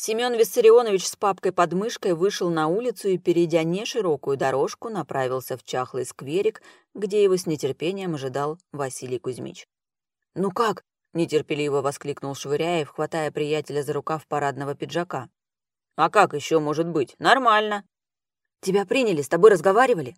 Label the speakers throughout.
Speaker 1: Семен Виссарионович с папкой под мышкой вышел на улицу и, перейдя не широкую дорожку, направился в чахлый скверик, где его с нетерпением ожидал Василий Кузьмич. «Ну как?» — нетерпеливо воскликнул Швыряев, хватая приятеля за рукав парадного пиджака. «А как еще может быть? Нормально». «Тебя приняли, с тобой разговаривали?»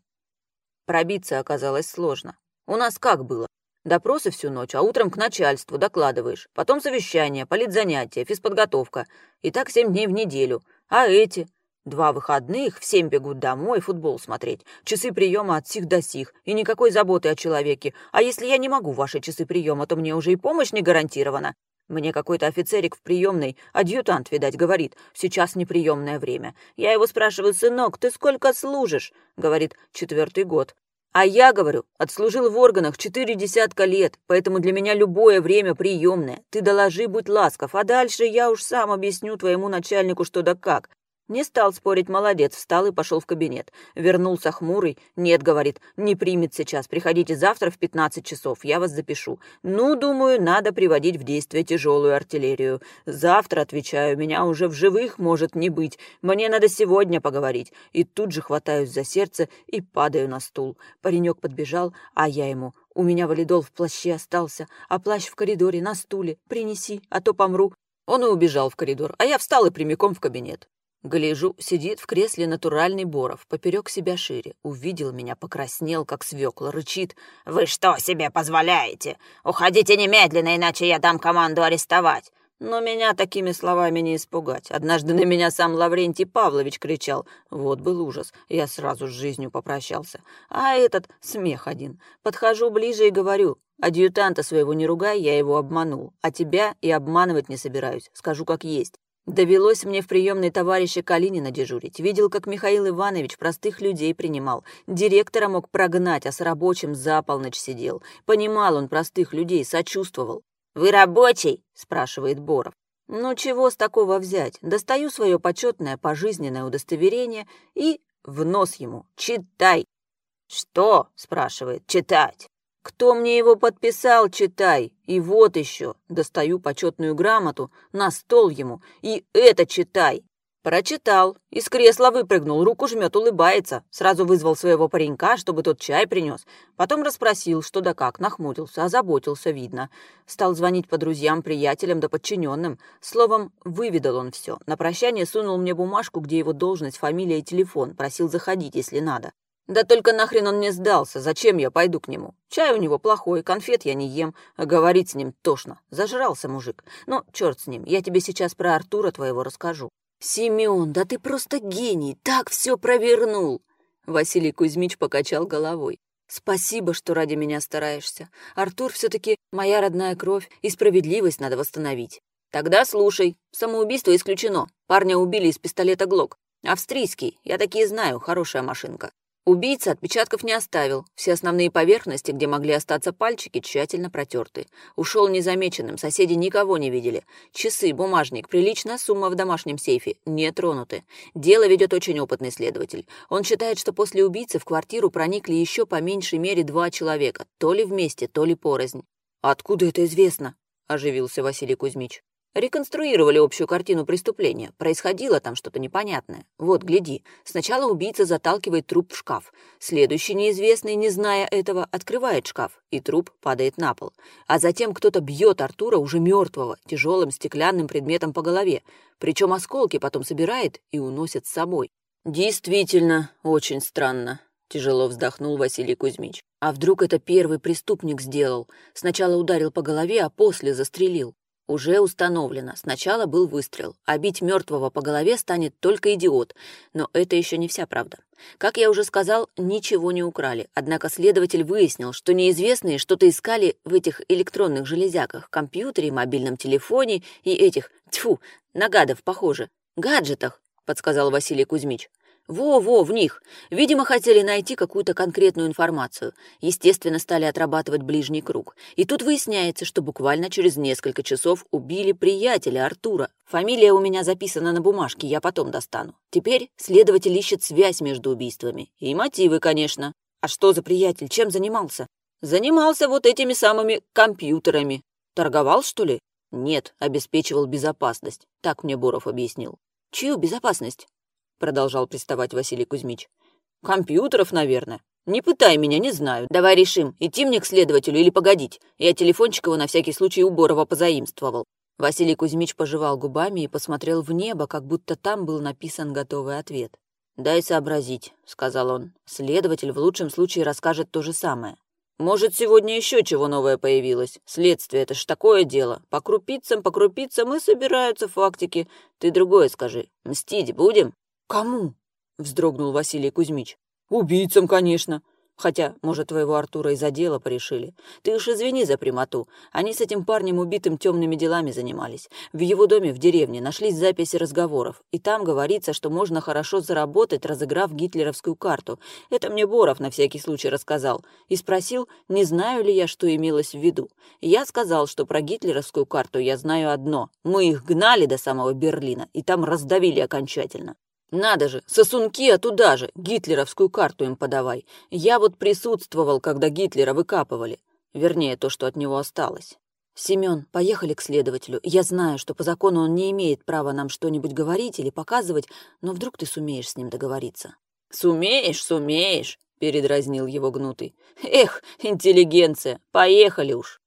Speaker 1: Пробиться оказалось сложно. У нас как было? Допросы всю ночь, а утром к начальству докладываешь. Потом совещание, политзанятия, физподготовка. И так семь дней в неделю. А эти? Два выходных, в семь бегут домой футбол смотреть. Часы приема от сих до сих. И никакой заботы о человеке. А если я не могу ваши часы приема, то мне уже и помощь не гарантирована. Мне какой-то офицерик в приемной, адъютант, видать, говорит, сейчас неприемное время. Я его спрашиваю, сынок, ты сколько служишь? Говорит, четвертый год. А я, говорю, отслужил в органах четыре десятка лет, поэтому для меня любое время приемное. Ты доложи, будь ласков, а дальше я уж сам объясню твоему начальнику что да как. Не стал спорить, молодец, встал и пошел в кабинет. Вернулся хмурый. Нет, говорит, не примет сейчас. Приходите завтра в 15 часов, я вас запишу. Ну, думаю, надо приводить в действие тяжелую артиллерию. Завтра, отвечаю, меня уже в живых может не быть. Мне надо сегодня поговорить. И тут же хватаюсь за сердце и падаю на стул. Паренек подбежал, а я ему. У меня валидол в плаще остался, а плащ в коридоре на стуле. Принеси, а то помру. Он и убежал в коридор, а я встал и прямиком в кабинет. Гляжу, сидит в кресле натуральный Боров, поперек себя шире. Увидел меня, покраснел, как свекла, рычит. «Вы что себе позволяете? Уходите немедленно, иначе я дам команду арестовать!» Но меня такими словами не испугать. Однажды на меня сам Лаврентий Павлович кричал. Вот был ужас. Я сразу с жизнью попрощался. А этот смех один. Подхожу ближе и говорю. Адъютанта своего не ругай, я его обманул. А тебя и обманывать не собираюсь. Скажу как есть. Довелось мне в приемной товарища Калинина дежурить. Видел, как Михаил Иванович простых людей принимал. Директора мог прогнать, а с рабочим за полночь сидел. Понимал он простых людей, сочувствовал. «Вы рабочий?» — спрашивает Боров. «Ну чего с такого взять? Достаю свое почетное пожизненное удостоверение и в нос ему. Читай!» «Что?» — спрашивает. «Читать!» Кто мне его подписал, читай. И вот еще. Достаю почетную грамоту, на стол ему. И это читай. Прочитал. Из кресла выпрыгнул, руку жмет, улыбается. Сразу вызвал своего паренька, чтобы тот чай принес. Потом расспросил, что да как, нахмурился, озаботился, видно. Стал звонить по друзьям, приятелям да подчиненным. Словом, выведал он все. На прощание сунул мне бумажку, где его должность, фамилия и телефон. Просил заходить, если надо. Да только нахрен он мне сдался, зачем я пойду к нему? Чай у него плохой, конфет я не ем, а говорить с ним тошно. Зажрался мужик. Ну, черт с ним, я тебе сейчас про Артура твоего расскажу. Семен, да ты просто гений, так все провернул. Василий Кузьмич покачал головой. Спасибо, что ради меня стараешься. Артур все-таки моя родная кровь, и справедливость надо восстановить. Тогда слушай. Самоубийство исключено. Парня убили из пистолета Глок. Австрийский, я такие знаю, хорошая машинка. Убийца отпечатков не оставил. Все основные поверхности, где могли остаться пальчики, тщательно протерты. Ушел незамеченным, соседи никого не видели. Часы, бумажник, приличная сумма в домашнем сейфе, не тронуты. Дело ведет очень опытный следователь. Он считает, что после убийцы в квартиру проникли еще по меньшей мере два человека, то ли вместе, то ли порознь. «Откуда это известно?» – оживился Василий Кузьмич. Реконструировали общую картину преступления. Происходило там что-то непонятное. Вот, гляди. Сначала убийца заталкивает труп в шкаф. Следующий неизвестный, не зная этого, открывает шкаф, и труп падает на пол. А затем кто-то бьет Артура, уже мертвого, тяжелым стеклянным предметом по голове. Причем осколки потом собирает и уносит с собой. «Действительно, очень странно», — тяжело вздохнул Василий Кузьмич. «А вдруг это первый преступник сделал? Сначала ударил по голове, а после застрелил. Уже установлено. Сначала был выстрел, а бить мертвого по голове станет только идиот. Но это еще не вся правда. Как я уже сказал, ничего не украли. Однако следователь выяснил, что неизвестные что-то искали в этих электронных железяках, компьютере, мобильном телефоне и этих, тьфу, на гадов похоже, гаджетах, подсказал Василий Кузьмич. Во-во, в них. Видимо, хотели найти какую-то конкретную информацию. Естественно, стали отрабатывать ближний круг. И тут выясняется, что буквально через несколько часов убили приятеля Артура. Фамилия у меня записана на бумажке, я потом достану. Теперь следователь ищет связь между убийствами. И мотивы, конечно. А что за приятель? Чем занимался? Занимался вот этими самыми компьютерами. Торговал, что ли? Нет, обеспечивал безопасность. Так мне Боров объяснил. Чью безопасность? Продолжал приставать Василий Кузьмич. Компьютеров, наверное. Не пытай меня, не знаю. Давай решим, идти мне к следователю или погодить. Я телефончик его на всякий случай у позаимствовал. Василий Кузьмич пожевал губами и посмотрел в небо, как будто там был написан готовый ответ. «Дай сообразить», — сказал он. «Следователь в лучшем случае расскажет то же самое. Может, сегодня еще чего новое появилось. Следствие — это ж такое дело. По крупицам, по крупицам и собираются фактики. Ты другое скажи. Мстить будем?» «Кому?» — вздрогнул Василий Кузьмич. «Убийцам, конечно. Хотя, может, твоего Артура из-за дела порешили. Ты уж извини за прямоту. Они с этим парнем убитым темными делами занимались. В его доме в деревне нашлись записи разговоров. И там говорится, что можно хорошо заработать, разыграв гитлеровскую карту. Это мне Боров на всякий случай рассказал. И спросил, не знаю ли я, что имелось в виду. Я сказал, что про гитлеровскую карту я знаю одно. Мы их гнали до самого Берлина и там раздавили окончательно. Надо же, сосунки, а туда же, гитлеровскую карту им подавай. Я вот присутствовал, когда Гитлера выкапывали. Вернее, то, что от него осталось. Семён, поехали к следователю. Я знаю, что по закону он не имеет права нам что-нибудь говорить или показывать, но вдруг ты сумеешь с ним договориться. Сумеешь, сумеешь, передразнил его гнутый. Эх, интеллигенция, поехали уж.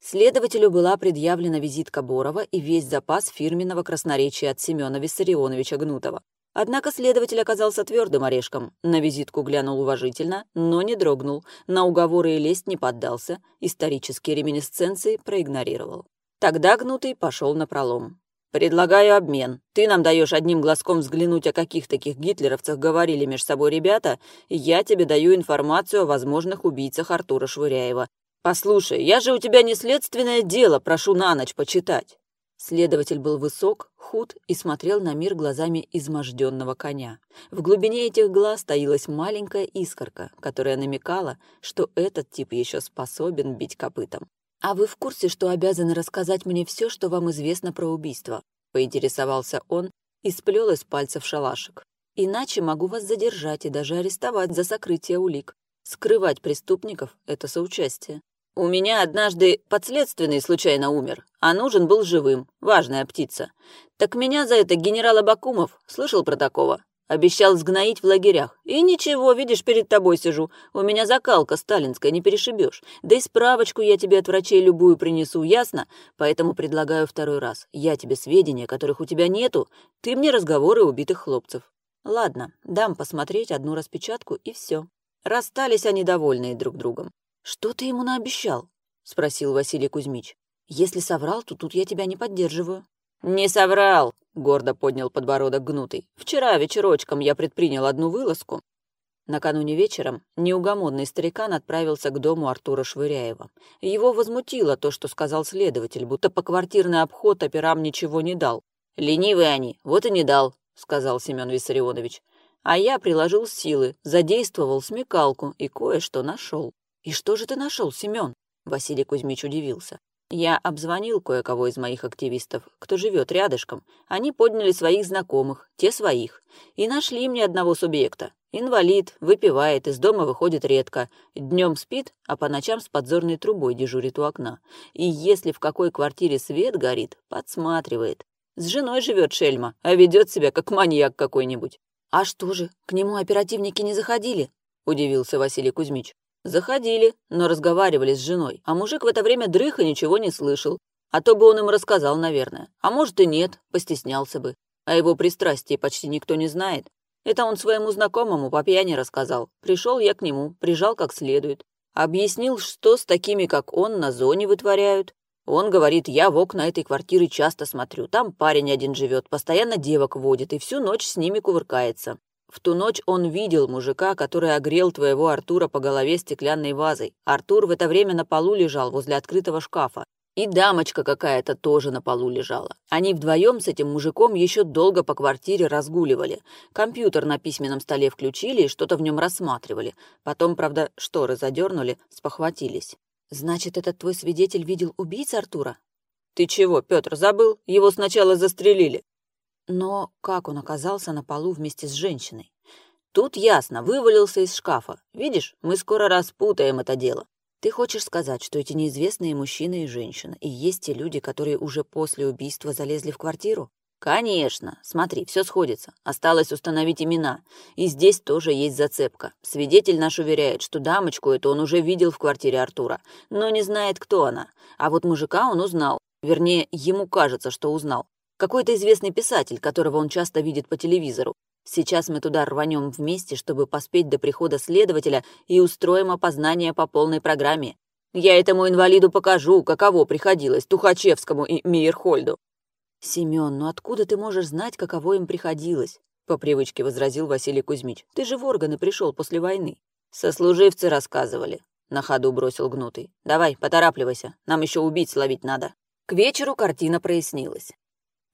Speaker 1: Следователю была предъявлена визитка Борова и весь запас фирменного красноречия от Семёна Виссарионовича Гнутова. Однако следователь оказался твердым орешком. На визитку глянул уважительно, но не дрогнул, на уговоры и лесть не поддался, исторические реминисценции проигнорировал. Тогда Гнутый пошел на пролом. «Предлагаю обмен. Ты нам даешь одним глазком взглянуть, о каких таких гитлеровцах говорили между собой ребята, и я тебе даю информацию о возможных убийцах Артура Швыряева. Послушай, я же у тебя не следственное дело, прошу на ночь почитать». Следователь был высок, худ и смотрел на мир глазами изможденного коня. В глубине этих глаз таилась маленькая искорка, которая намекала, что этот тип еще способен бить копытом. «А вы в курсе, что обязаны рассказать мне все, что вам известно про убийство?» — поинтересовался он и сплел из пальцев шалашик. «Иначе могу вас задержать и даже арестовать за сокрытие улик. Скрывать преступников — это соучастие. У меня однажды подследственный случайно умер, а нужен был живым, важная птица. Так меня за это генерал Абакумов, слышал про такого? Обещал сгноить в лагерях. И ничего, видишь, перед тобой сижу. У меня закалка сталинская, не перешибешь. Да и справочку я тебе от врачей любую принесу, ясно? Поэтому предлагаю второй раз. Я тебе сведения, которых у тебя нету, ты мне разговоры убитых хлопцев. Ладно, дам посмотреть одну распечатку и все. Расстались они довольные друг другом. «Что ты ему наобещал?» — спросил Василий Кузьмич. «Если соврал, то тут я тебя не поддерживаю». «Не соврал!» — гордо поднял подбородок гнутый. «Вчера вечерочком я предпринял одну вылазку». Накануне вечером неугомонный старикан отправился к дому Артура Швыряева. Его возмутило то, что сказал следователь, будто поквартирный обход операм ничего не дал. «Ленивые они, вот и не дал», — сказал Семен Виссарионович. А я приложил силы, задействовал смекалку и кое-что нашел. «И что же ты нашел, Семен?» Василий Кузьмич удивился. Я обзвонил кое-кого из моих активистов, кто живет рядышком. Они подняли своих знакомых, те своих. И нашли мне одного субъекта. Инвалид, выпивает, из дома выходит редко. Днем спит, а по ночам с подзорной трубой дежурит у окна. И если в какой квартире свет горит, подсматривает. С женой живет шельма, а ведет себя как маньяк какой-нибудь. «А что же, к нему оперативники не заходили?» – удивился Василий Кузьмич. Заходили, но разговаривали с женой, а мужик в это время дрых и ничего не слышал. А то бы он им рассказал, наверное. А может и нет, постеснялся бы. О его пристрастии почти никто не знает. Это он своему знакомому по пьяни рассказал. Пришел я к нему, прижал как следует. Объяснил, что с такими, как он, на зоне вытворяют. Он говорит, я в окна этой квартиры часто смотрю. Там парень один живет, постоянно девок водит и всю ночь с ними кувыркается. В ту ночь он видел мужика, который огрел твоего Артура по голове стеклянной вазой. Артур в это время на полу лежал возле открытого шкафа. И дамочка какая-то тоже на полу лежала. Они вдвоем с этим мужиком еще долго по квартире разгуливали. Компьютер на письменном столе включили и что-то в нем рассматривали. Потом, правда, шторы задернули, спохватились. «Значит, этот твой свидетель видел убийц Артура?» «Ты чего, Петр, забыл? Его сначала застрелили. Но как он оказался на полу вместе с женщиной? Тут ясно, вывалился из шкафа. Видишь, мы скоро распутаем это дело. Ты хочешь сказать, что эти неизвестные мужчина и женщина и есть те люди, которые уже после убийства залезли в квартиру? «Конечно. Смотри, все сходится. Осталось установить имена. И здесь тоже есть зацепка. Свидетель наш уверяет, что дамочку эту он уже видел в квартире Артура, но не знает, кто она. А вот мужика он узнал. Вернее, ему кажется, что узнал. Какой-то известный писатель, которого он часто видит по телевизору. Сейчас мы туда рванем вместе, чтобы поспеть до прихода следователя и устроим опознание по полной программе. Я этому инвалиду покажу, каково приходилось Тухачевскому и Мейерхольду. «Семён, ну откуда ты можешь знать, каково им приходилось?» — по привычке возразил Василий Кузьмич. «Ты же в органы пришел после войны». «Сослуживцы рассказывали», — на ходу бросил Гнутый. «Давай, поторапливайся, нам еще убить словить надо». К вечеру картина прояснилась.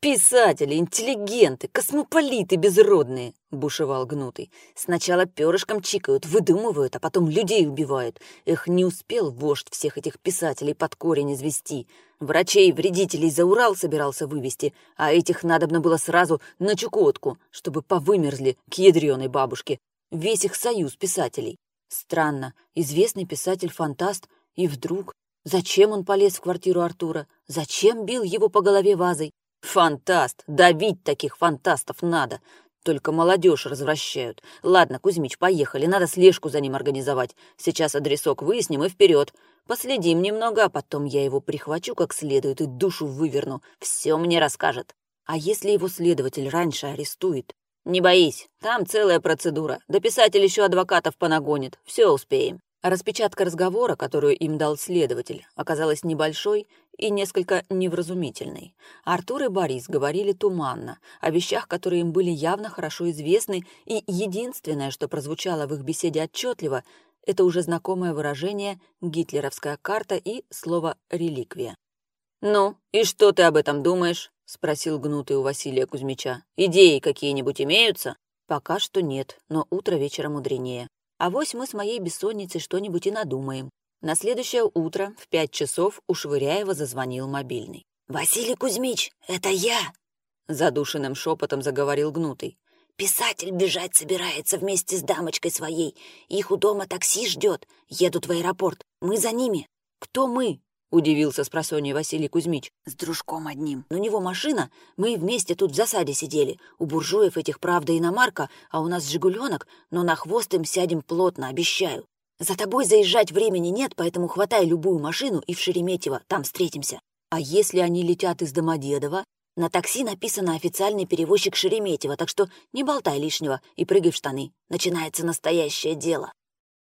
Speaker 1: «Писатели, интеллигенты, космополиты безродные!» — бушевал Гнутый. «Сначала перышком чикают, выдумывают, а потом людей убивают. Эх, не успел вождь всех этих писателей под корень извести. Врачей, вредителей за Урал собирался вывести, а этих надобно было сразу на Чукотку, чтобы повымерзли к ядреной бабушке. Весь их союз писателей. Странно, известный писатель-фантаст, и вдруг... Зачем он полез в квартиру Артура? Зачем бил его по голове вазой? Фантаст! Давить таких фантастов надо! Только молодежь развращают. Ладно, Кузьмич, поехали, надо слежку за ним организовать. Сейчас адресок выясним и вперед. Последим немного, а потом я его прихвачу как следует и душу выверну. Все мне расскажет. А если его следователь раньше арестует? Не боись, там целая процедура. Да писатель еще адвокатов понагонит. Все успеем. Распечатка разговора, которую им дал следователь, оказалась небольшой и несколько невразумительной. Артур и Борис говорили туманно, о вещах, которые им были явно хорошо известны, и единственное, что прозвучало в их беседе отчетливо, это уже знакомое выражение «гитлеровская карта» и слово «реликвия». «Ну, и что ты об этом думаешь?» — спросил гнутый у Василия Кузьмича. «Идеи какие-нибудь имеются?» «Пока что нет, но утро вечера мудренее. А вось мы с моей бессонницей что-нибудь и надумаем. На следующее утро в пять часов у Швыряева зазвонил мобильный. «Василий Кузьмич, это я!» Задушенным шепотом заговорил Гнутый. «Писатель бежать собирается вместе с дамочкой своей. Их у дома такси ждет. Едут в аэропорт. Мы за ними». «Кто мы?» удивился с просонья Василий Кузьмич. «С дружком одним. У него машина, мы вместе тут в засаде сидели. У буржуев этих, правда, иномарка, а у нас «Жигуленок», но на хвост им сядем плотно, обещаю. За тобой заезжать времени нет, поэтому хватай любую машину и в Шереметьево, там встретимся. А если они летят из Домодедова? На такси написано «официальный перевозчик Шереметьево», так что не болтай лишнего и прыгай в штаны. Начинается настоящее дело.